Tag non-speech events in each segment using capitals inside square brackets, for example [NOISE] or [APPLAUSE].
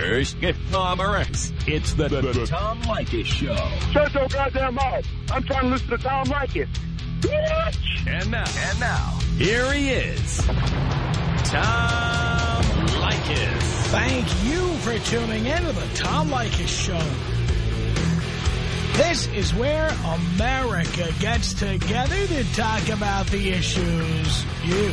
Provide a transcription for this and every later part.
Here's get Tom X. It's the, the, the Tom Leykis Show. Shut your goddamn mouth. I'm trying to listen to Tom Leykis. Bitch! And now, and now, here he is, Tom Leykis. Thank you for tuning in to the Tom Leykis Show. This is where America gets together to talk about the issues you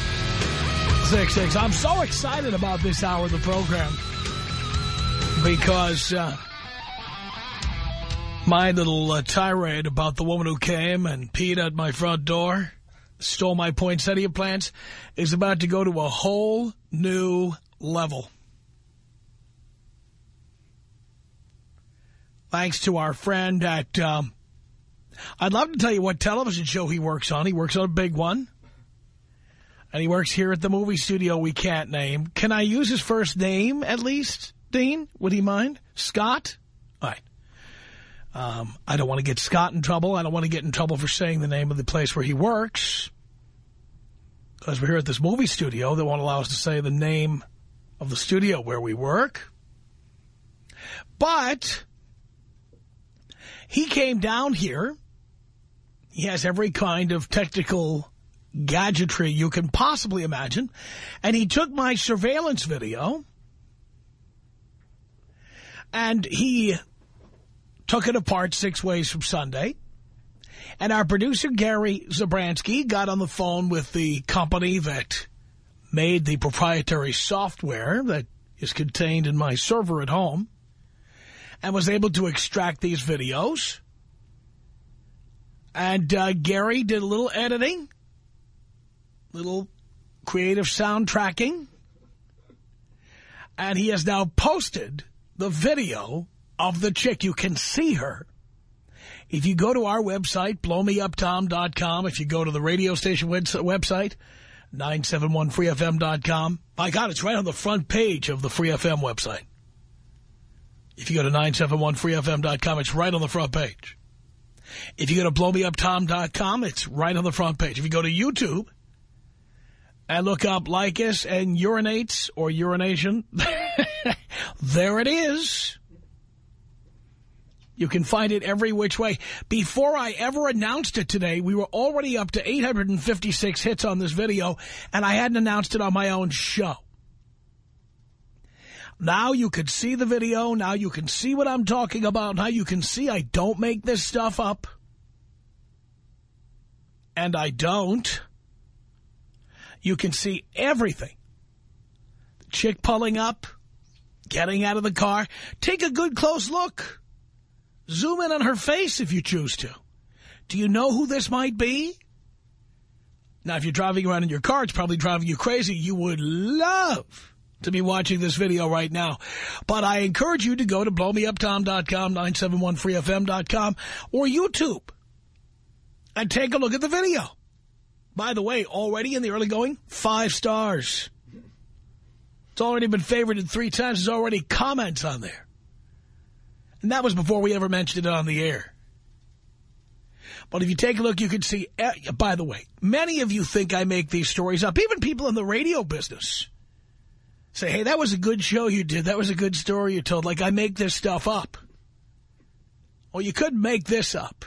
1-800-5800-866. I'm so excited about this hour of the program because uh, my little uh, tirade about the woman who came and peed at my front door, stole my poinsettia plants, is about to go to a whole new level. Thanks to our friend at, um, I'd love to tell you what television show he works on. He works on a big one. And he works here at the movie studio we can't name. Can I use his first name at least, Dean? Would he mind? Scott? All right. Um, I don't want to get Scott in trouble. I don't want to get in trouble for saying the name of the place where he works. Because we're here at this movie studio. They won't allow us to say the name of the studio where we work. But he came down here. He has every kind of technical gadgetry you can possibly imagine. And he took my surveillance video and he took it apart six ways from Sunday. And our producer, Gary Zabransky, got on the phone with the company that made the proprietary software that is contained in my server at home and was able to extract these videos. And uh, Gary did a little editing, little creative soundtracking. and he has now posted the video of the chick. You can see her. If you go to our website, blowmeuptom.com, if you go to the radio station website, 971freefm.com, my God, it's right on the front page of the Free FM website. If you go to 971freefm.com, it's right on the front page. If you go to blowmeuptom.com, it's right on the front page. If you go to YouTube and look up Leykis and urinates or urination, [LAUGHS] there it is. You can find it every which way. Before I ever announced it today, we were already up to 856 hits on this video, and I hadn't announced it on my own show. Now you can see the video. Now you can see what I'm talking about. Now you can see I don't make this stuff up. And I don't. You can see everything. The chick pulling up, getting out of the car. Take a good close look. Zoom in on her face if you choose to. Do you know who this might be? Now, if you're driving around in your car, it's probably driving you crazy. You would love to be watching this video right now. But I encourage you to go to blowmeuptom.com, 971freefm.com, or YouTube and take a look at the video. By the way, already in the early going, five stars. It's already been favorited three times. There's already comments on there. And that was before we ever mentioned it on the air. But if you take a look, you can see, eh, by the way, many of you think I make these stories up, even people in the radio business say, hey, that was a good show you did. That was a good story you told. Like, I make this stuff up. Well, you could make this up.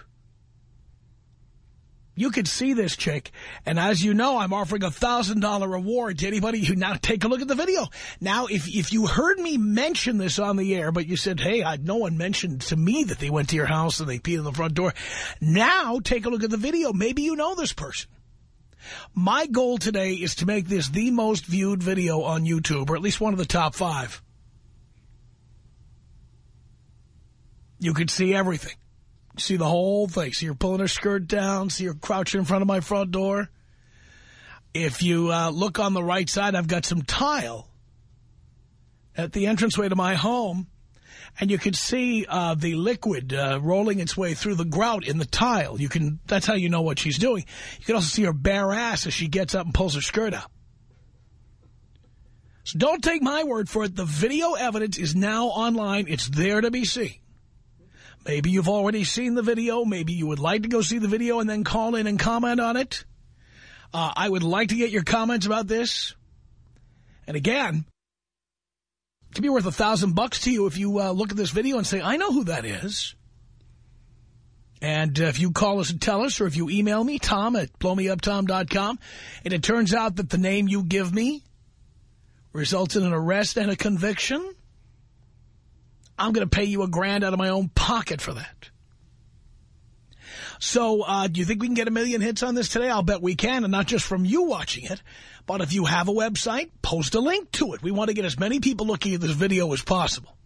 You could see this chick, and as you know, I'm offering a $1,000 reward to anybody who now take a look at the video. Now, if if you heard me mention this on the air, but you said, hey, I, no one mentioned to me that they went to your house and they peed in the front door. Now, take a look at the video. Maybe you know this person. My goal today is to make this the most viewed video on YouTube, or at least one of the top five. You can see everything. See the whole thing. See her pulling her skirt down. See her crouching in front of my front door. If you uh, look on the right side, I've got some tile at the entranceway to my home, and you can see uh, the liquid uh, rolling its way through the grout in the tile. You can That's how you know what she's doing. You can also see her bare ass as she gets up and pulls her skirt up. So don't take my word for it. The video evidence is now online. It's there to be seen. Maybe you've already seen the video. Maybe you would like to go see the video and then call in and comment on it. Uh, I would like to get your comments about this. And again, it could be worth a thousand bucks to you if you uh, look at this video and say, I know who that is. And uh, if you call us and tell us, or if you email me, Tom at blowmeuptom.com, and it turns out that the name you give me results in an arrest and a conviction, I'm going to pay you a grand out of my own pocket for that. So uh, do you think we can get a million hits on this today? I'll bet we can, and not just from you watching it. But if you have a website, post a link to it. We want to get as many people looking at this video as possible.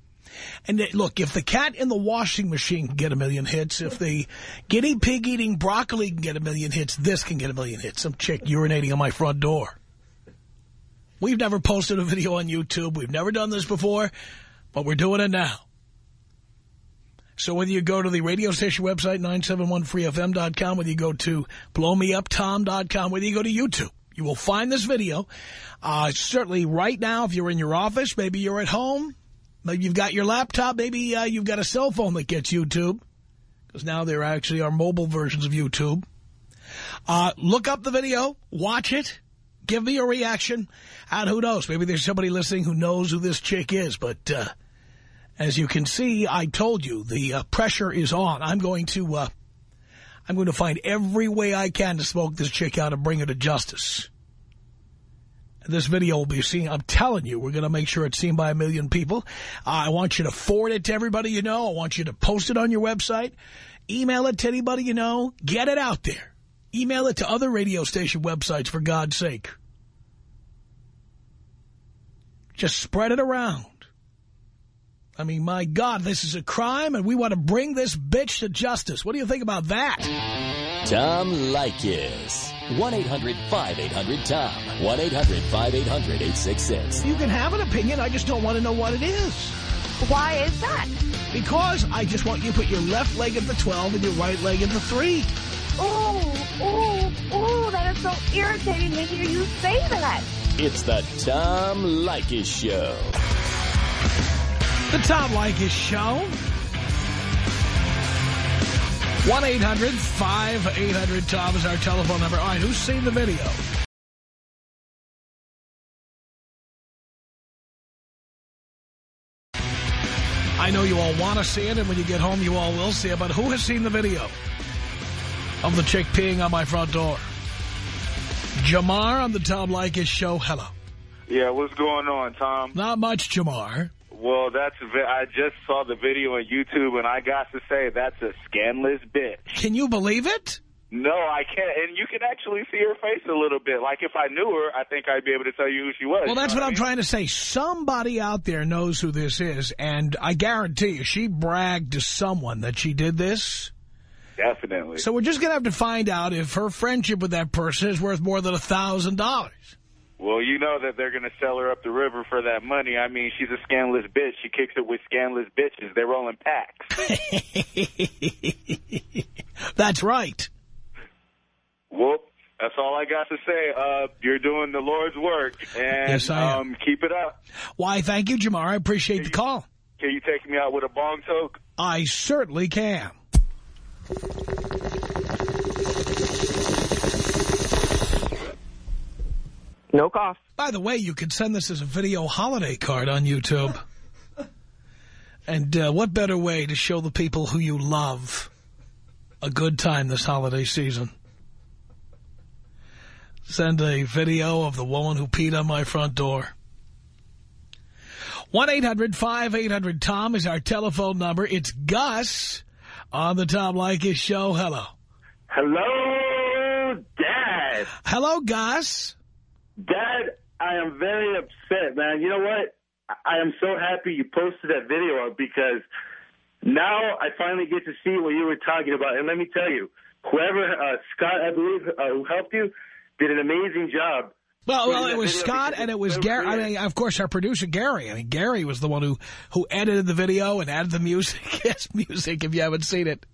And look, if the cat in the washing machine can get a million hits, if the guinea pig eating broccoli can get a million hits, this can get a million hits. Some chick urinating on my front door. We've never posted a video on YouTube. We've never done this before, but we're doing it now. So whether you go to the radio station website, 971freefm.com, whether you go to blowmeuptom.com, whether you go to YouTube, you will find this video. Uh, certainly right now, if you're in your office, maybe you're at home, maybe you've got your laptop, maybe uh, you've got a cell phone that gets YouTube, because now there actually are mobile versions of YouTube. Uh, look up the video, watch it, give me a reaction, and who knows, maybe there's somebody listening who knows who this chick is, but... As you can see, I told you the uh, pressure is on. I'm going to uh, I'm going to find every way I can to smoke this chick out and bring her to justice. This video will be seen. I'm telling you, we're going to make sure it's seen by a million people. I want you to forward it to everybody you know. I want you to post it on your website. Email it to anybody you know. Get it out there. Email it to other radio station websites, for God's sake. Just spread it around. I mean, my God, this is a crime, and we want to bring this bitch to justice. What do you think about that? Tom Leykis. 1-800-5800-TOM. 1-800-5800-866. You can have an opinion. I just don't want to know what it is. Why is that? Because I just want you to put your left leg at the 12 and your right leg at the 3. Oh, oh, oh, that is so irritating to hear you say that. It's the Tom Leykis Show. The Tom Leykis Show. 1-800-5800-TOM is our telephone number. All right, who's seen the video? I know you all want to see it, and when you get home, you all will see it, but who has seen the video of the chick peeing on my front door? Jamar on the Tom Leykis Show. Hello. Yeah, what's going on, Tom? Not much, Jamar. Well, that's I just saw the video on YouTube, and I got to say, that's a scandalous bitch. Can you believe it? No, I can't. And you can actually see her face a little bit. Like, if I knew her, I think I'd be able to tell you who she was. Well, that's what, what I'm I mean? trying to say. Somebody out there knows who this is, and I guarantee you, she bragged to someone that she did this. Definitely. So we're just going to have to find out if her friendship with that person is worth more than a $1,000. Well, you know that they're going to sell her up the river for that money. I mean, she's a scandalous bitch. She kicks it with scandalous bitches. They're rolling packs. [LAUGHS] That's right. well, that's all I got to say. Uh, you're doing the Lord's work, and Yes, I am. um, keep it up. Why, thank you, Jamar. I appreciate the call. Can you take me out with a bong toke? I certainly can. No cough. By the way, you could send this as a video holiday card on YouTube. [LAUGHS] And uh, what better way to show the people who you love a good time this holiday season? Send a video of the woman who peed on my front door. 1-800-5800-TOM is our telephone number. It's Gus on the Tom Leykis show. Hello. Hello, Dad. Hello, Gus. Dad, I am very upset, man. You know what? I- am so happy you posted that video up because now I finally get to see what you were talking about. And let me tell you, whoever, uh, Scott, I believe, uh, who helped you, did an amazing job. Well, well, it was Scott and it was so Gary. I mean, of course, our producer Gary. I mean, Gary was the one who who edited the video and added the music. [LAUGHS] yes, music. If you haven't seen it.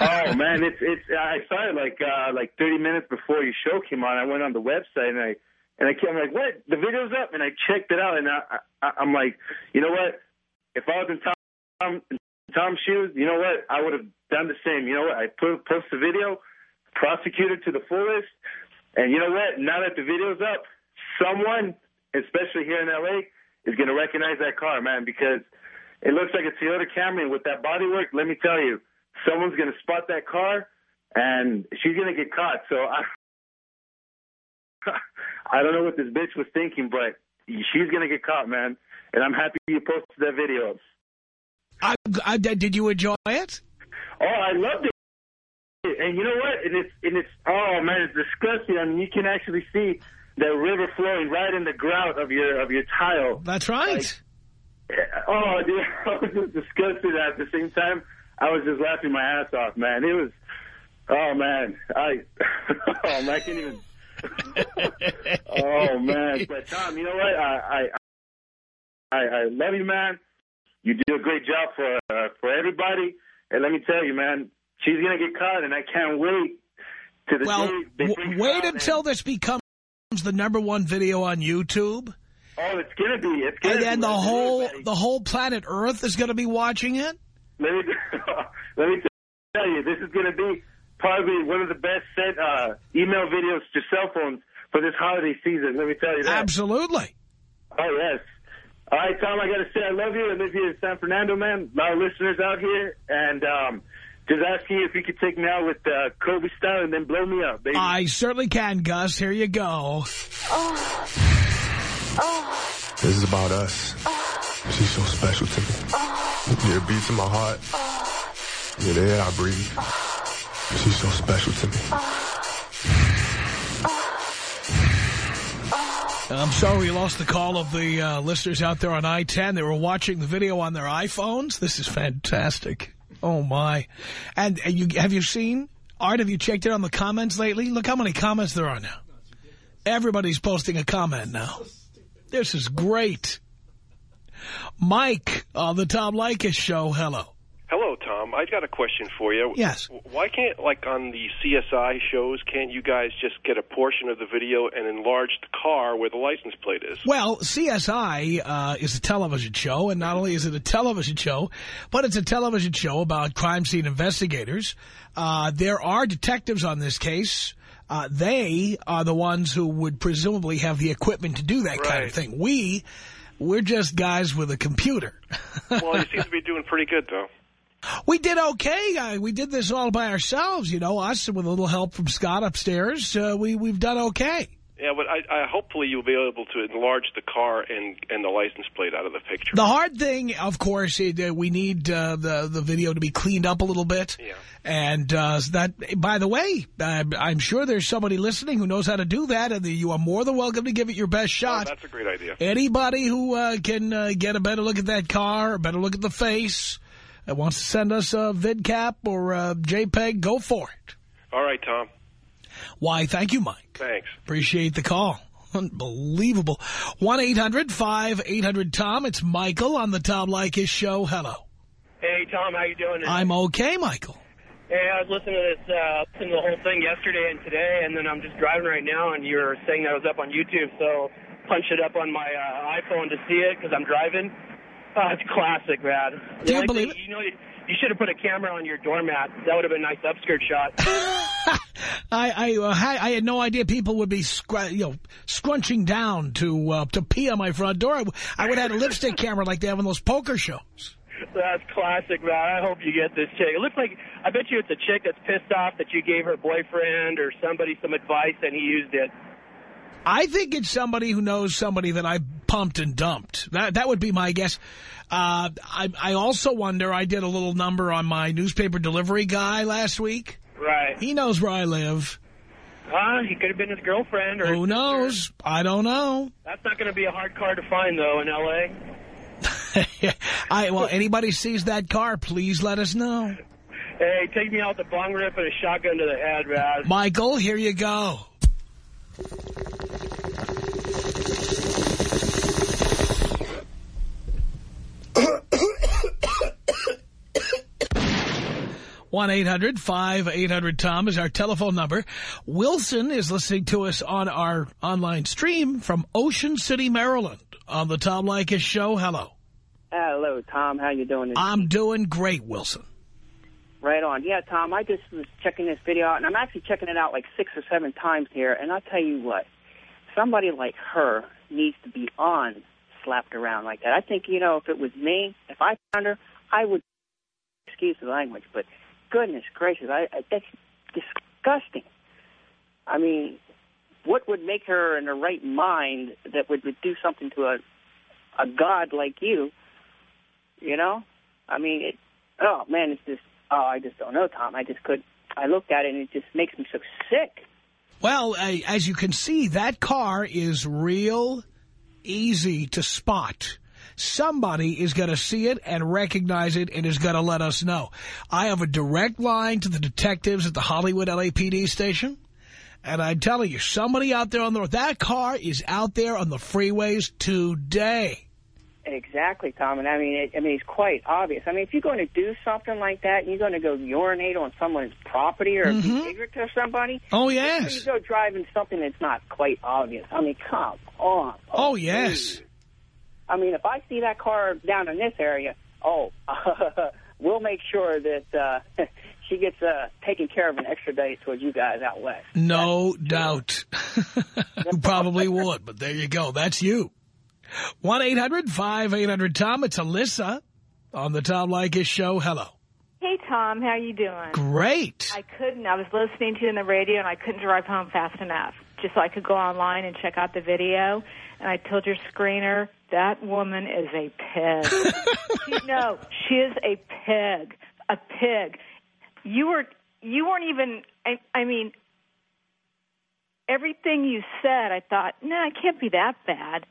oh [LAUGHS] man, it's it's. I saw it like uh like 30 minutes before your show came on. I went on the website and I and I came like, what? The video's up, and I checked it out, and I, I I'm like, you know what? If I was in Tom Tom's shoes, you know what? I would have done the same. You know what? I put post the video, prosecuted to the fullest, and you know what? Now that the video's up, someone, especially here in LA, is going to recognize that car, man, because it looks like a Toyota Camry with that bodywork. Let me tell you, someone's going to spot that car, and she's going to get caught. So I, [LAUGHS] I don't know what this bitch was thinking, but she's going to get caught, man. And I'm happy you posted that video. I, I, did you enjoy it? Oh, I loved it. And you know what? And it's and it's oh man, it's disgusting. I mean, you can actually see the river flowing right in the grout of your of your tile. That's right. Oh, [LAUGHS] dude, I was just disgusted. At the same time, I was just laughing my ass off, man. It was, oh man, I, [LAUGHS] oh man, I can't even. Oh [LAUGHS] man, but Tom, you know what? I I I, I love you, man. You do a great job for uh, for everybody, and let me tell you, man, she's gonna get caught, and I can't wait to the well, day they w- bring her wait until and- this becomes the number one video on YouTube. Oh, it's gonna be. It's gonna And then the Let's do it, whole the whole planet Earth is going to be watching it. Let me [LAUGHS] let me tell you, this is going to be probably one of the best sent uh, email videos to cell phones for this holiday season. Let me tell you that. Absolutely. Oh yes. All right, Tom. I got to say I love you. I live here in San Fernando, man. A lot of listeners out here, and um, just asking you if you could take me out with uh, Kobe style and then blow me up, baby. I certainly can, Gus. Here you go. This is about us. She's so special to me. You're a beat to my heart. You're the air I breathe. She's so special to me. I'm sorry we lost the call of the uh, listeners out there on I-10. They were watching the video on their iPhones. This is fantastic. Oh, my. And, and you have you seen, Art, have you checked it on the comments lately? Look how many comments there are now. Everybody's posting a comment now. This is great. Mike on the Tom Leykis show. Hello. Tom. I got a question for you. Yes. Why can't, like on the CSI shows, can't you guys just get a portion of the video and enlarge the car where the license plate is? Well, CSI uh, is a television show, and not only is it a television show, but it's a television show about crime scene investigators. Uh, there are detectives on this case. Uh, they are the ones who would presumably have the equipment to do that kind of thing. We, we're just guys with a computer. [LAUGHS] well, you seem to be doing pretty good, though. We did okay. Uh, we did this all by ourselves, you know, us with a little help from Scott upstairs. Uh, we, we've done okay. Yeah, but I, I hopefully you'll be able to enlarge the car and and the license plate out of the picture. The hard thing, of course, is that we need uh, the the video to be cleaned up a little bit. Yeah. And uh, that, by the way, I'm, I'm sure there's somebody listening who knows how to do that, and you are more than welcome to give it your best Oh, shot. that's a great idea. Anybody who uh, can uh, get a better look at that car, a better look at the face, and wants to send us a VidCap or a JPEG, go for it. All right, Tom. Why, thank you, Mike. Thanks. Appreciate the call. Unbelievable. 1-800-5800-TOM. It's Michael on the Tom Leykis show. Hello. Hey, Tom, how you doing? I'm okay, Michael. Hey, I was listening to this, uh, listening to the whole thing yesterday and today, and then I'm just driving right now, and you're saying that I was up on YouTube, so punched it up on my uh, iPhone to see it because I'm driving. Uh, it's classic, man. The Do you only believe thing- You know, you, you should have put a camera on your doormat. That would have been a nice upskirt shot. [LAUGHS] I I, uh, had, I had no idea people would be scr you know scrunching down to uh, to pee on my front door. I would have had a lipstick [LAUGHS] camera like they have in those poker shows. That's classic, man. I hope you get this chick. It looks like, I bet you it's a chick that's pissed off that you gave her boyfriend or somebody some advice and he used it. I think it's somebody who knows somebody that I pumped and dumped. That that would be my guess. Uh, I I also wonder. I did a little number on my newspaper delivery guy last week. Right. He knows where I live. Huh? He could have been his girlfriend or Who knows? I don't know. That's not going to be a hard car to find, though, in L.A. [LAUGHS] I well, anybody sees that car, please let us know. Hey, take me out the bong rip and a shotgun to the head, man. Michael, here you go. One 800 tom is our telephone number. Wilson is listening to us on our online stream from Ocean City, Maryland on the Tom Leykis show. Hello. Hello, Tom. How you doing? I'm doing great, Wilson. Right on. Yeah, Tom, I just was checking this video out, and I'm actually checking it out like six or seven times here, and I'll tell you what, somebody like her needs to be on slapped around like that. I think, you know, if it was me, if I found her, I would, excuse the language, but goodness gracious, I, I that's disgusting. I mean, what would make her in her right mind that would, would do something to a a god like you? You know, I mean, it, oh man, it's just oh, I just don't know, Tom. I just could. I looked at it and it just makes me so sick. Well, uh, as you can see, that car is real easy to spot somebody is going to see it and recognize it and is going to let us know. I have a direct line to the detectives at the Hollywood LAPD station. And I'm telling you, somebody out there on the road, that car is out there on the freeways today. Exactly, Tom. And I mean, it, I mean, it's quite obvious. I mean, if you're going to do something like that, and you're going to go urinate on someone's property or mm -hmm. be ignorant to somebody. Oh yes. You go driving something that's not quite obvious. I mean, come on. Oh, oh yes. I mean, if I see that car down in this area, oh, [LAUGHS] we'll make sure that uh, [LAUGHS] she gets uh, taken care of an extra day towards you guys out west. No That's doubt. you [LAUGHS] probably would, but there you go. That's you. 1-800-5800-TOM. It's Alyssa on the Tom Leykis show. Hello. Hey, Tom. How you doing? Great. I couldn't. I was listening to you on the radio, and I couldn't drive home fast enough just so I could go online and check out the video. And I told your screener, that woman is a pig. [LAUGHS] she, no, she is a pig. A pig. You were you weren't even I, I mean everything you said I thought, no, nah, it can't be that bad.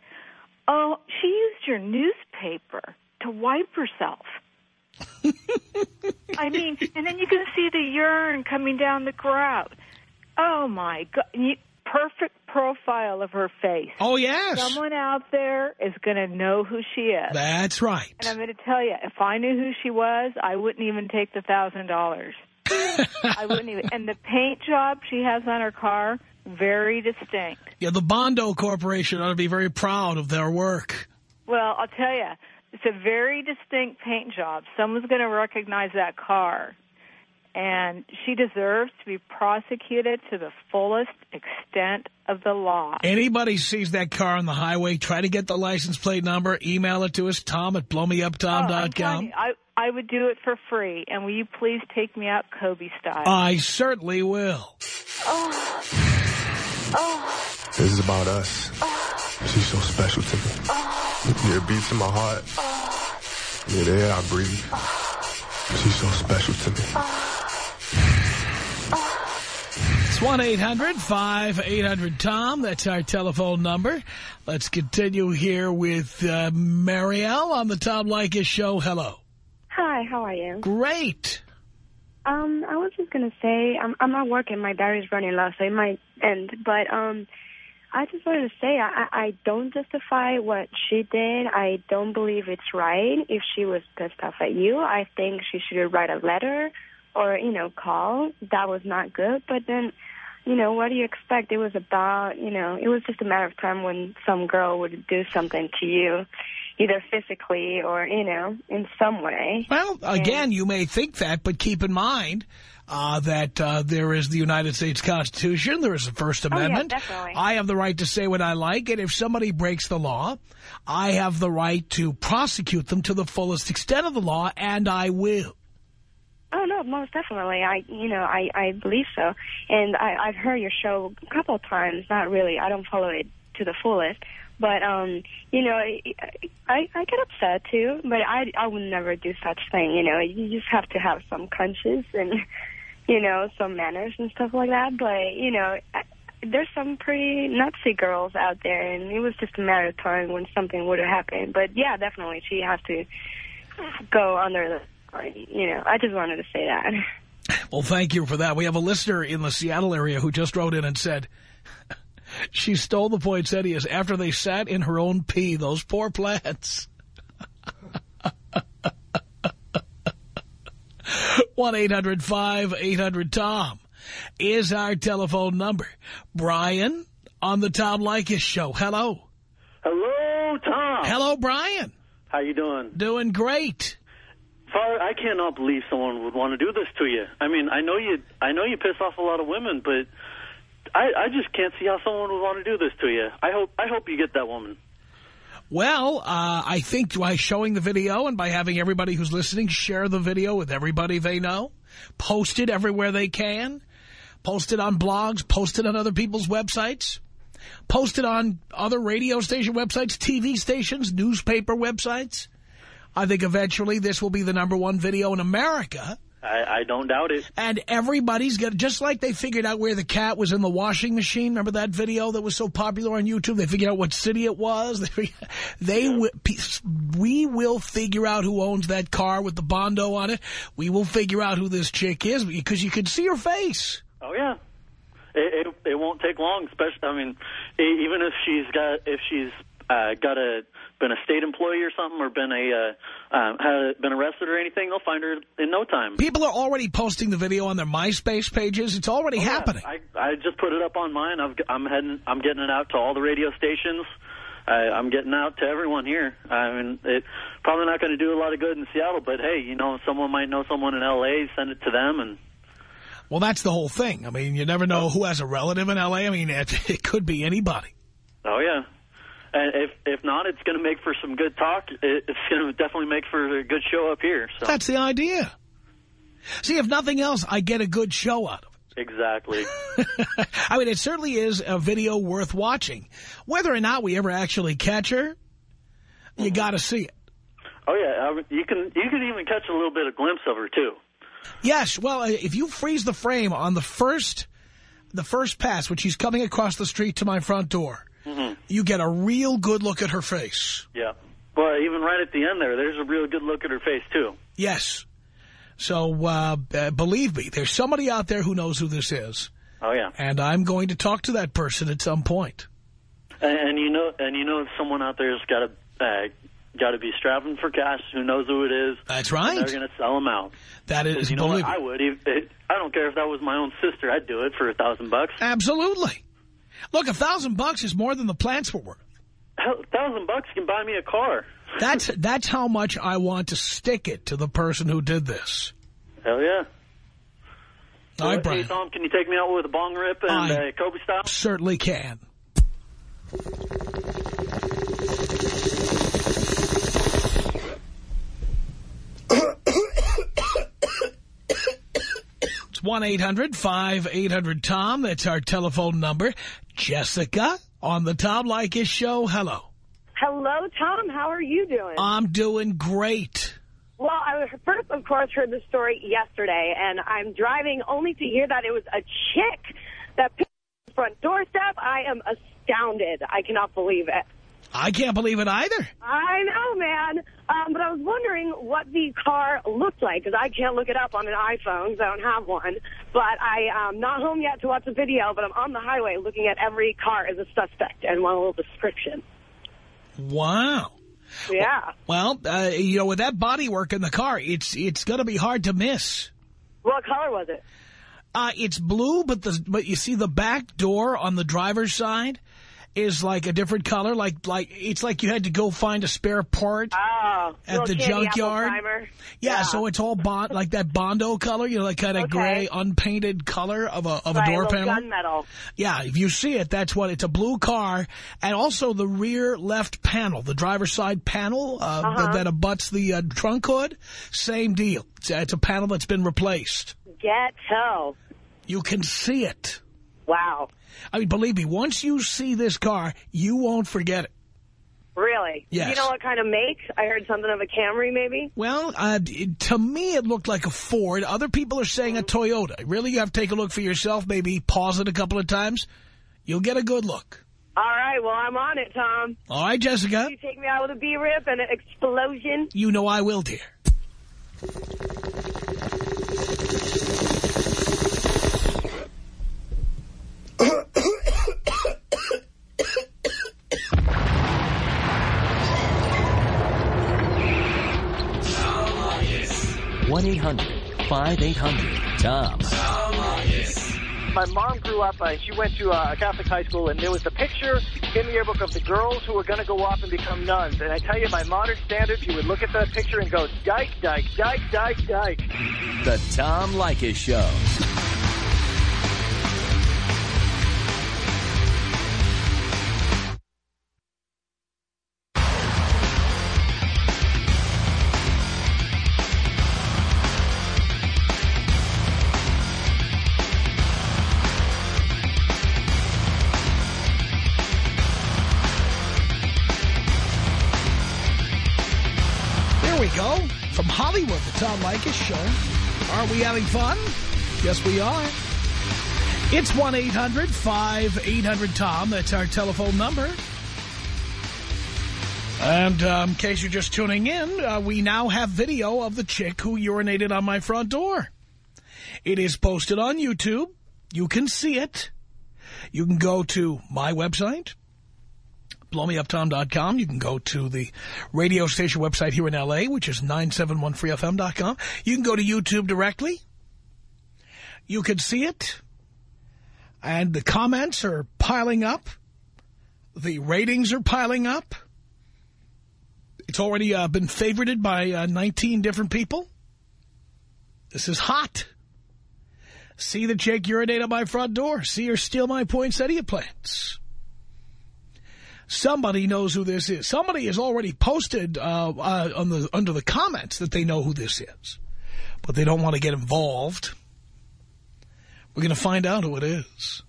Oh, she used your newspaper to wipe herself. I mean, and then you can see the urine coming down the grout. Oh my god! You, perfect profile of her face. Oh, yes. Someone out there is going to know who she is. That's right. And I'm going to tell you, if I knew who she was, I wouldn't even take the $1,000. [LAUGHS] I wouldn't even. And the paint job she has on her car, very distinct. Yeah, the Bondo Corporation ought to be very proud of their work. Well, I'll tell you, it's a very distinct paint job. Someone's going to recognize that car and she deserves to be prosecuted to the fullest extent of the law. Anybody sees that car on the highway, try to get the license plate number, email it to us, tom at blowmeuptom.com. Oh, I, I would do it for free, and will you please take me out Kobe style? I certainly will. Oh. Oh. This is about us. Oh. She's so special to me. Oh. Yeah, it beats in my heart. Oh. Yeah, the air I breathe. She's so special to me. It's 1-800-5800-TOM. That's our telephone number. Let's continue here with uh, Marielle on the Tom Leykis show. Hello. Hi, how are you? Great. Um, I was just going to say, I'm, I'm at work and My battery's running low, so it might end. But um, I just wanted to say I, I don't justify what she did. I don't believe it's right if she was pissed off at you. I think she should write a letter or, you know, call. That was not good. But then, you know, what do you expect? It was about, you know, it was just a matter of time when some girl would do something to you, either physically or, you know, in some way. Well, again, and, you may think that, but keep in mind uh, that uh, there is the United States Constitution, there is the First Amendment. Oh, yeah. I have the right to say what I like, and if somebody breaks the law, I have the right to prosecute them to the fullest extent of the law, and I will. Oh no, most definitely. I, you know, I I believe so, and I I've heard your show a couple of times. Not really. I don't follow it to the fullest, but um, you know, I I, get upset too. But I I would never do such thing. You know, you just have to have some conscience and [LAUGHS] you know some manners and stuff like that. But you know. I, there's some pretty nutsy girls out there, and it was just a matter of time when something would have happened. But yeah, definitely, she has to go under the you know, I just wanted to say that. [LAUGHS] Well, thank you for that. We have a listener in the Seattle area who just wrote in and said, She stole the poinsettias after they sat in her own pee, those poor plants. 1-800-5800-TOM is our telephone number. Brian on the Tom Leykis show. Hello. Hello, Tom. Hello, Brian. How you doing? Doing great. Father, I cannot believe someone would want to do this to you. I mean, I know you. I know you piss off a lot of women, but I, I just can't see how someone would want to do this to you. I hope. I hope you get that woman. Well, uh, I think by showing the video and by having everybody who's listening share the video with everybody they know, post it everywhere they can, post it on blogs, post it on other people's websites, post it on other radio station websites, TV stations, newspaper websites. I think eventually this will be the number one video in America. I, I don't doubt it. And everybody's got, just like they figured out where the cat was in the washing machine. Remember that video that was so popular on YouTube? They figured out what city it was. [LAUGHS] They, yeah. we will figure out who owns that car with the Bondo on it. We will figure out who this chick is because you can see her face. Oh, yeah. It, it, it won't take long, especially, I mean, even if she's got, if she's uh, got a been a state employee or something, or been a uh, uh, had been arrested or anything, they'll find her in no time. People are already posting the video on their MySpace pages. It's already oh, happening. Yeah. I I just put it up on mine. I've, I'm heading. I'm getting it out to all the radio stations. I, I'm getting out to everyone here. I mean, it probably not going to do a lot of good in Seattle, but hey, you know, someone might know someone in L.A. Send it to them and. Well, that's the whole thing. I mean, you never know who has a relative in L.A. I mean, [LAUGHS] it, it could be anybody. Oh, yeah. And if if not, it's going to make for some good talk. It's going to definitely make for a good show up here. So. That's the idea. See, if nothing else, I get a good show out of it. Exactly. [LAUGHS] I mean, it certainly is a video worth watching. Whether or not we ever actually catch her, you mm -hmm. got to see it. Oh, yeah. You can, you can even catch a little bit of glimpse of her, too. Yes. Well, uh, if you freeze the frame on the first, the first pass, which she's coming across the street to my front door, Mm -hmm. You get a real good look at her face. Yeah. Well, even right at the end there, there's a real good look at her face, too. Yes. So, uh, believe me, there's somebody out there who knows who this is. Oh, yeah. And I'm going to talk to that person at some point. And, and you know, and you know, someone out there's got to uh, got to be strapping for cash. Who knows who it is? That's right. They're going to sell them out. That is, you know? I would. I don't care if that was my own sister. I'd do it for a thousand bucks. Absolutely. Look, a thousand bucks is more than the plants were worth. A thousand bucks can buy me a car. That's that's how much I want to stick it to the person who did this. Hell yeah. All right, Brian. Hey, Tom, can you take me out with a bong rip and uh, Kobe style? Certainly can. [COUGHS] [COUGHS] It's 1-800-5800-TOM. That's our telephone number. Jessica on the Tom Leykis show. Hello. Hello, Tom. How are you doing? I'm doing great. Well, I first, of course, heard the story yesterday, and I'm driving only to hear that it was a chick that picked up the front doorstep. I am astounded. I cannot believe it. I can't believe it either. I know, man. Um, but I was wondering what the car looked like, because I can't look it up on an iPhone because I don't have one. But I am not home yet to watch the video, but I'm on the highway looking at every car as a suspect and want a little description. Wow. Yeah. Well, uh, you know, with that body work in the car, it's it's going to be hard to miss. What color was it? Uh, it's blue, but the but you see the back door on the driver's side is like a different color. Like like it's like you had to go find a spare part oh, at the junkyard. Yeah, yeah, so it's all bond like that bondo color, you know, like kind of okay. gray unpainted color of a of right, a door a panel. gunmetal. Yeah, if you see it, that's what it's a blue car, and also the rear left panel, the driver's side panel uh, uh -huh. that abuts the uh, trunk hood. Same deal. It's, it's a panel that's been replaced. Ghetto. You can see it. Wow. I mean, believe me, once you see this car, you won't forget it. Really? Yes. You know what kind of make? I heard something of a Camry, maybe? Well, uh, to me, it looked like a Ford. Other people are saying a Toyota. Really, you have to take a look for yourself, maybe pause it a couple of times. You'll get a good look. All right, well, I'm on it, Tom. All right, Jessica. You take me out with a B-rip and an explosion? You know I will, dear. One eight hundred five eight hundred Tom. My mom grew up. Uh, she went to uh, a Catholic high school, and there was a picture in the yearbook of the girls who were going to go off and become nuns. And I tell you, by modern standards, you would look at that picture and go, "Dyke, dyke, dyke, dyke, dyke." The Tom Leykis Show. Go. From Hollywood, the Tom Leykis Show. Are we having fun? Yes, we are. It's 1-800-5800-TOM. That's our telephone number. And um, in case you're just tuning in, uh, we now have video of the chick who urinated on my front door. It is posted on YouTube. You can see it. You can go to my website, blowmeuptom.com. You can go to the radio station website here in L.A., which is 971freefm.com. You can go to YouTube directly. You can see it. And the comments are piling up. The ratings are piling up. It's already uh, been favorited by uh, 19 different people. This is hot. See the chick urinate on my front door. See her steal my poinsettia plants. Somebody knows who this is. Somebody has already posted uh, uh, on the under the comments that they know who this is. But they don't want to get involved. We're going to find out who it is.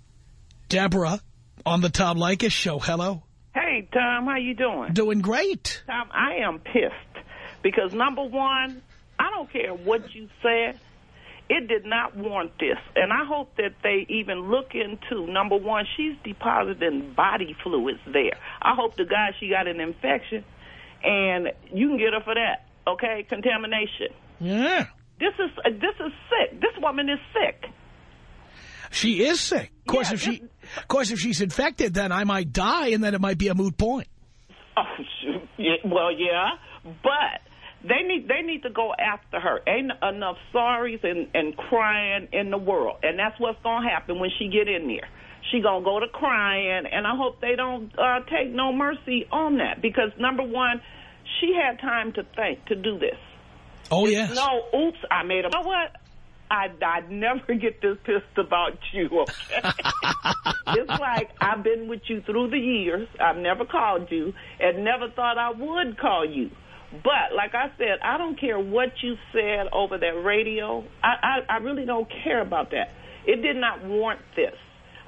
Deborah on the Tom Leykis show. Hello. Hey, Tom, how you doing? Doing great. Tom, I am pissed because, number one, I don't care what you said. It did not warrant this. And I hope that they even look into, number one, she's depositing body fluids there. I hope the guy, she got an infection, and you can get her for that, okay? Contamination. Yeah. This is uh, this is sick. This woman is sick. She is sick. Of course, if she, of course, if she's infected, then I might die, and then it might be a moot point. Oh, shoot. Yeah, well, yeah, but they need they need to go after her. Ain't enough sorries and and crying in the world, and that's what's gonna happen when she get in there. She gonna go to crying, and I hope they don't uh, take no mercy on that because number one, she had time to think to do this. Oh yes. No, oops, I made a. You know what? I I never [LAUGHS] get this pissed about you. Okay, [LAUGHS] it's like I've been with you through the years. I've never called you, and never thought I would call you. But like I said, I don't care what you said over that radio. I I, I really don't care about that. It did not warrant this.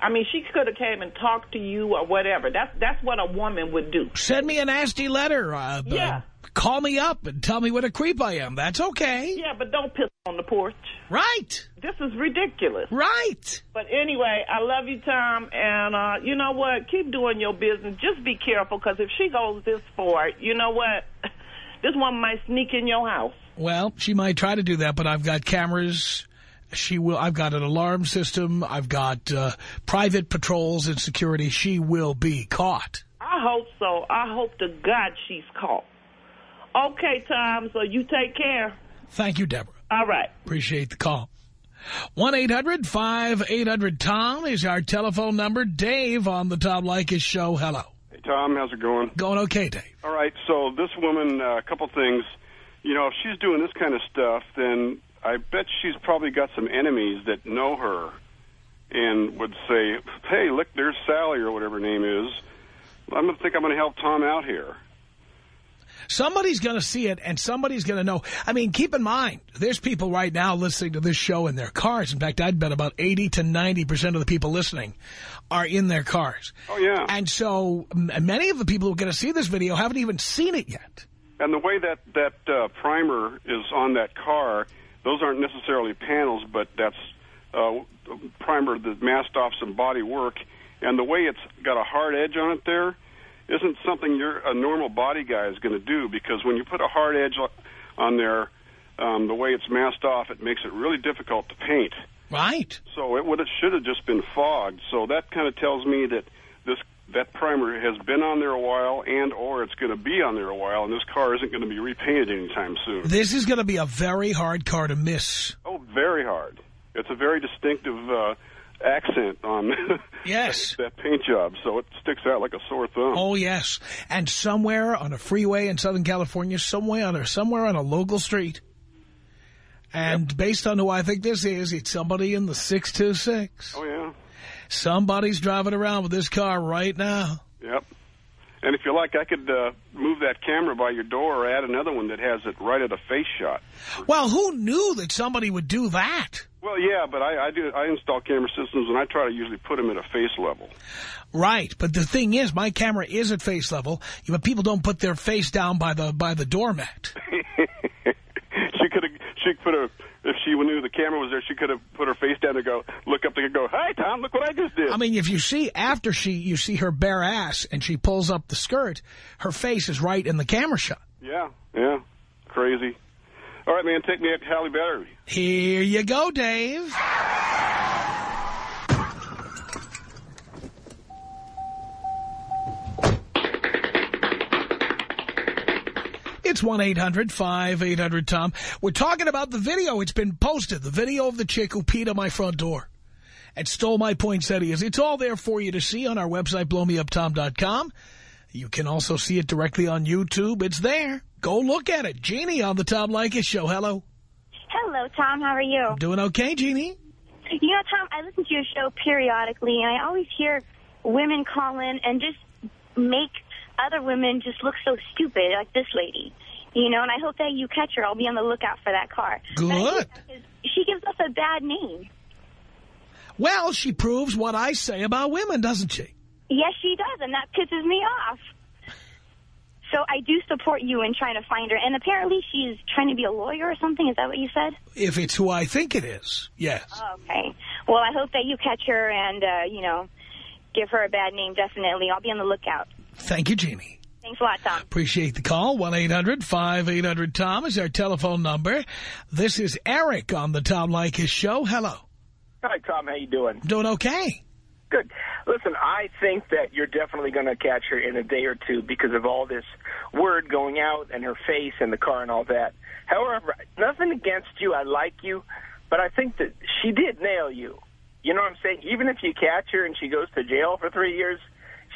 I mean, she could have came and talked to you or whatever. That's that's what a woman would do. Send me a nasty letter. Uh, Yeah. uh, call me up and tell me what a creep I am. That's okay. Yeah, but don't piss on the porch. Right. This is ridiculous. Right. But anyway, I love you, Tom, and uh, you know what? Keep doing your business. Just be careful, because if she goes this far, you know what? [LAUGHS] This woman might sneak in your house. Well, she might try to do that, but I've got cameras. She will. I've got an alarm system. I've got uh, private patrols and security. She will be caught. I hope so. I hope to God she's caught. Okay, Tom, so you take care. Thank you, Deborah. All right. Appreciate the call. 1-800-5800-TOM is our telephone number. Dave on the Tom Leykis show. Hello. Hey, Tom, how's it going? Going okay, Dave. All right, so this woman, uh, a couple things. You know, if she's doing this kind of stuff, then I bet she's probably got some enemies that know her and would say, hey, look, there's Sally or whatever her name is. I'm going to think I'm going to help Tom out here. Somebody's going to see it, and somebody's going to know. I mean, keep in mind, there's people right now listening to this show in their cars. In fact, I'd bet about 80 to 90% of the people listening are in their cars. Oh, yeah. And so m- many of the people who are going to see this video haven't even seen it yet. And the way that that uh, primer is on that car, those aren't necessarily panels, but that's uh, primer that masked off some body work. And the way it's got a hard edge on it there isn't something you're, a normal body guy is going to do because when you put a hard edge on there, um, the way it's masked off, it makes it really difficult to paint. Right. So it would have should have just been fogged. So that kind of tells me that this that primer has been on there a while, and or it's going to be on there a while, and this car isn't going to be repainted anytime soon. This is going to be a very hard car to miss. Oh, very hard. It's a very distinctive uh, accent on [LAUGHS] yes that paint job, so it sticks out like a sore thumb. Oh, yes. And somewhere on a freeway in Southern California, somewhere on a, somewhere on a local street, and based on who I think this is, it's somebody in the 626. Oh, yeah. Somebody's driving around with this car right now. Yep. And if you like, I could uh, move that camera by your door or add another one that has it right at a face shot. Well, who knew that somebody would do that? Well, yeah, but I, I do. I install camera systems, and I try to usually put them at a face level. Right, but the thing is, my camera is at face level, but people don't put their face down by the by the doormat. [LAUGHS] she could have. She put a. If she knew the camera was there, she could have put her face down and go look up and go, "Hi, Tom, look what I just did." I mean, if you see after she you see her bare ass and she pulls up the skirt, her face is right in the camera shot. Yeah, yeah, crazy. All right, man, take me up to Halle Berry. Here you go, Dave. It's 1-800-5800-TOM. We're talking about the video. It's been posted. The video of the chick who peed on my front door and stole my poinsettias. It's all there for you to see on our website, blowmeuptom.com. You can also see it directly on YouTube. It's there. Go look at it. Jeannie on the Tom Leykis Show. Hello. Hello, Tom. How are you? Doing okay, Jeannie? You know, Tom, I listen to your show periodically, and I always hear women call in and just make other women just look so stupid, like this lady. You know, and I hope that you catch her. I'll be on the lookout for that car. Good. She gives us a bad name. Well, she proves what I say about women, doesn't she? Yes, she does, and that pisses me off. So I do support you in trying to find her. And apparently she's trying to be a lawyer or something. Is that what you said? If it's who I think it is, yes. Okay. Well, I hope that you catch her and, uh, you know, give her a bad name, definitely. I'll be on the lookout. Thank you, Jeannie. Thanks a lot, Tom. Appreciate the call. 1-800-5800-TOM is our telephone number. This is Eric on the Tom Leykis Show. Hello. Hi, Tom. How you doing? Doing okay. Good. Listen, I think that you're definitely going to catch her in a day or two because of all this word going out and her face and the car and all that. However, nothing against you. I like you. But I think that she did nail you. You know what I'm saying? Even if you catch her and she goes to jail for three years,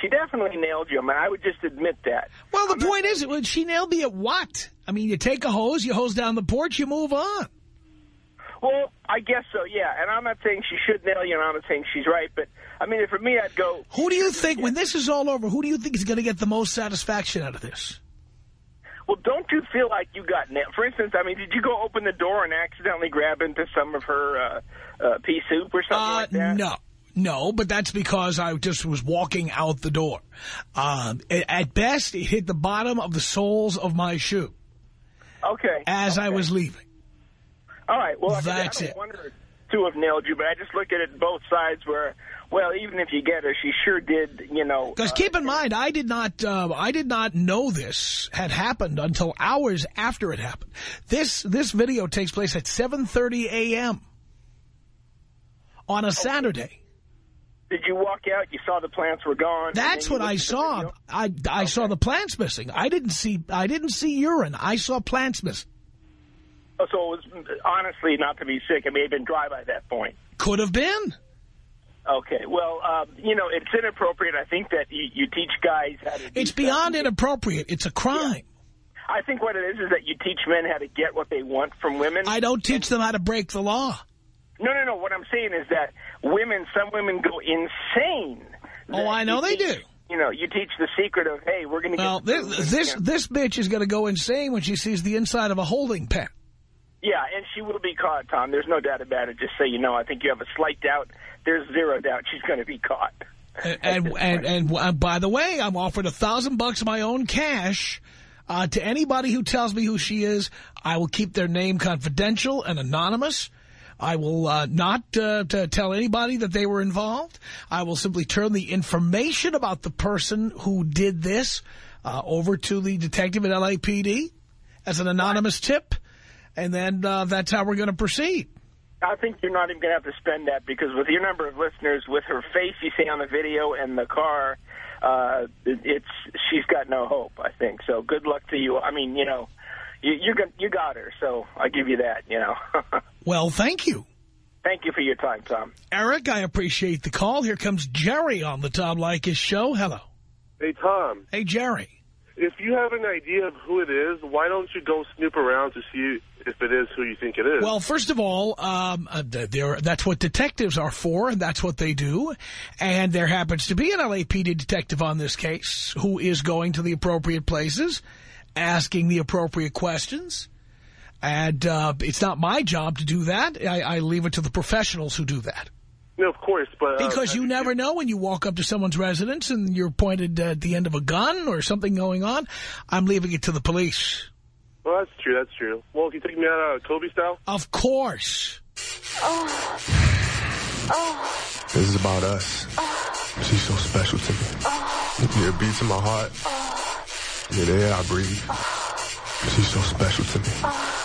she definitely nailed you. I mean, I would just admit that. Well, the point is, well, she nailed me at what? I mean, you take a hose, you hose down the porch, you move on. Well, I guess so, yeah. And I'm not saying she should nail you, and I'm not saying she's right. But, I mean, for me, I'd go... Who do you think, when this is all over, who do you think is going to get the most satisfaction out of this? Well, don't you feel like you got nailed? For instance, I mean, did you go open the door and accidentally grab into some of her uh, uh, pea soup or something uh, like that? No. No, but that's because I just was walking out the door. Um, at best, it hit the bottom of the soles of my shoe. Okay. As okay. I was leaving. All right. Well, that's I, I don't it. wonder to have nailed you, but I just look at it both sides where, well, even if you get her, she sure did, you know. Because uh, keep in mind, I did not, uh, I did not know this had happened until hours after it happened. This this video takes place at 7:30 a.m. on a Saturday. Did you walk out? You saw the plants were gone. That's what I saw. I I okay. saw the plants missing. I didn't see I didn't see urine. I saw plants missing. Oh, so it was honestly not to be sick. It may have been dry by that point. Could have been. Okay. Well, um, you know, it's inappropriate. I think that you, you teach guys how to. It's beyond inappropriate. It's a crime. Yeah. I think what it is is that you teach men how to get what they want from women. I don't teach them how to break the law. No, no, no. What I'm saying is that women, some women go insane. Oh, I know they do. You know, you teach the secret of, hey, we're going to well, get... This, this, this bitch is going to go insane when she sees the inside of a holding pen. Yeah, and she will be caught, Tom. There's no doubt about it. Just so you know, I think you have a slight doubt. There's zero doubt she's going to be caught. And, [LAUGHS] and, and, and, uh, by the way, I'm offered a thousand bucks of my own cash uh, to anybody who tells me who she is. I will keep their name confidential and anonymous. I will uh, not uh, tell anybody that they were involved. I will simply turn the information about the person who did this uh, over to the detective at LAPD as an anonymous tip, and then uh, that's how we're going to proceed. I think you're not even going to have to spend that because with your number of listeners, with her face you see on the video and the car, uh, it's she's got no hope, I think. So good luck to you. I mean, you know, you you got you got her. So I give you that. You know. [LAUGHS] Well, thank you. Thank you for your time, Tom. Eric, I appreciate the call. Here comes Jerry on the Tom Leykis show. Hello. Hey, Tom. Hey, Jerry. If you have an idea of who it is, why don't you go snoop around to see if it is who you think it is? Well, first of all, um, uh, that's what detectives are for, and that's what they do. And there happens to be an LAPD detective on this case who is going to the appropriate places, asking the appropriate questions. And uh, it's not my job to do that. I, I leave it to the professionals who do that. No, of course, but uh, Because you never know when you walk up to someone's residence and you're pointed at the end of a gun or something going on. I'm leaving it to the police. well, that's true. That's true. Well, can you take me out uh, Kobe style? Of course. This is about us. She's so special to me. Yeah, it beats in my heart. Yeah, the air I breathe. She's so special to me.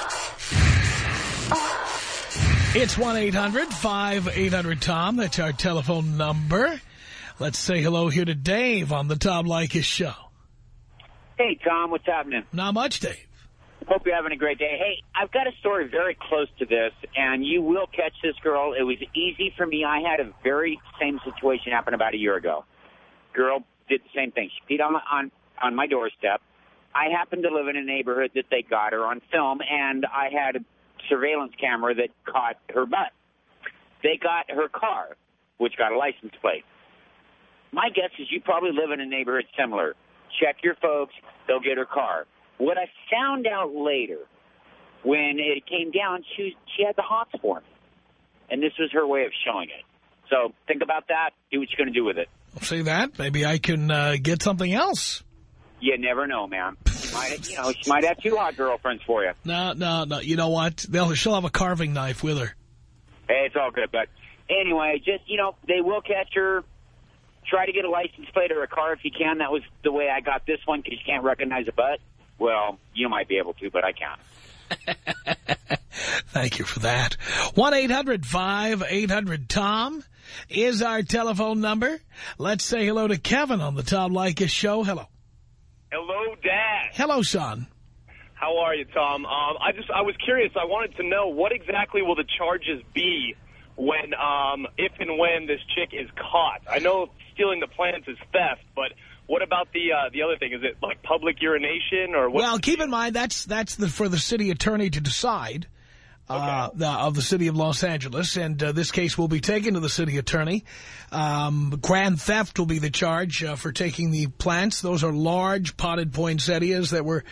It's 1-800-5800-TOM. That's our telephone number. Let's say hello here to Dave on the Tom Leykis show. Hey, Tom, what's happening? Not much, Dave. Hope you're having a great day. Hey, I've got a story very close to this, and you will catch this girl. It was easy for me. I had a very same situation happen about a year ago. Girl did the same thing. She peed on my, on, on my doorstep. I happened to live in a neighborhood that they got her on film, and I had a surveillance camera that caught her butt. They got her car, which got a license plate. My guess is you probably live in a neighborhood similar. Check your folks, they'll get her car. What I found out later, when it came down, she, she had the hots for me. And this was her way of showing it. So think about that. Do what you're going to do with it. See that? Maybe I can uh, get something else. You never know, man. [LAUGHS] She might, you know, she might have two hot girlfriends for you. No, no, no. You know what? They'll, she'll have a carving knife with her. Hey, it's all good. But anyway, just, you know, they will catch her. Try to get a license plate or a car if you can. That was the way I got this one because you can't recognize a butt. Well, you might be able to, but I can't. [LAUGHS] Thank you for that. 1-800-5800-TOM is our telephone number. Let's say hello to Kevin on the Tom Leykis show. Hello. Hello, Dad. Hello, son. How are you, Tom? Um, I just I was curious. I wanted to know what exactly will the charges be when, um, if and when this chick is caught. I know stealing the plants is theft, but what about the uh, the other thing? Is it like public urination or what? Well, keep in mind that's that's the, for the city attorney to decide. Uh, of the city of Los Angeles, and uh, this case will be taken to the city attorney. Um, grand theft will be the charge uh, for taking the plants. Those are large potted poinsettias that were,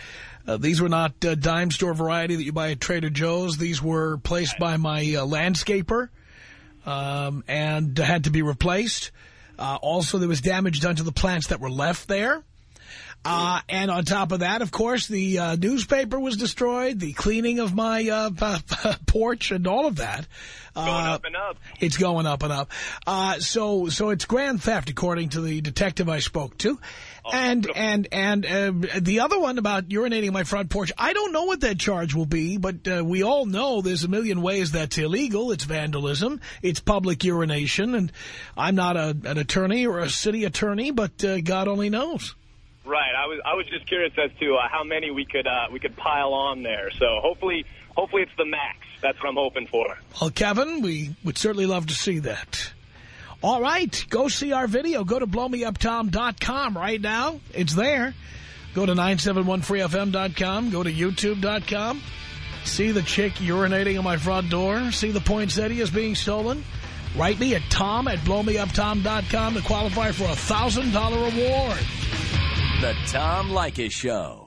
uh, these were not uh, dime store variety that you buy at Trader Joe's. These were placed by my uh, landscaper um, and had to be replaced. Also, there was damage done to the plants that were left there. Uh, and on top of that, of course, the uh, newspaper was destroyed, the cleaning of my uh, [LAUGHS] porch and all of that. Going up and up. It's going up and up. Uh, so so it's grand theft, according to the detective I spoke to. and and and uh, the other one about urinating my front porch, I don't know what that charge will be, but uh, we all know there's a million ways that's illegal. It's vandalism. It's public urination. And I'm not a, an attorney or a city attorney, but uh, God only knows. Right. I was I was just curious as to uh, how many we could uh, we could pile on there. So hopefully hopefully it's the max. That's what I'm hoping for. Well, Kevin, we would certainly love to see that. All right, go see our video. Go to blowmeuptom.com right now. It's there. Go to 971freefm.com. Go to youtube.com. See the chick urinating on my front door. See the poinsettia is being stolen. Write me at tom at blowmeuptom.com to qualify for a $1,000 reward. The Tom Leykis Show.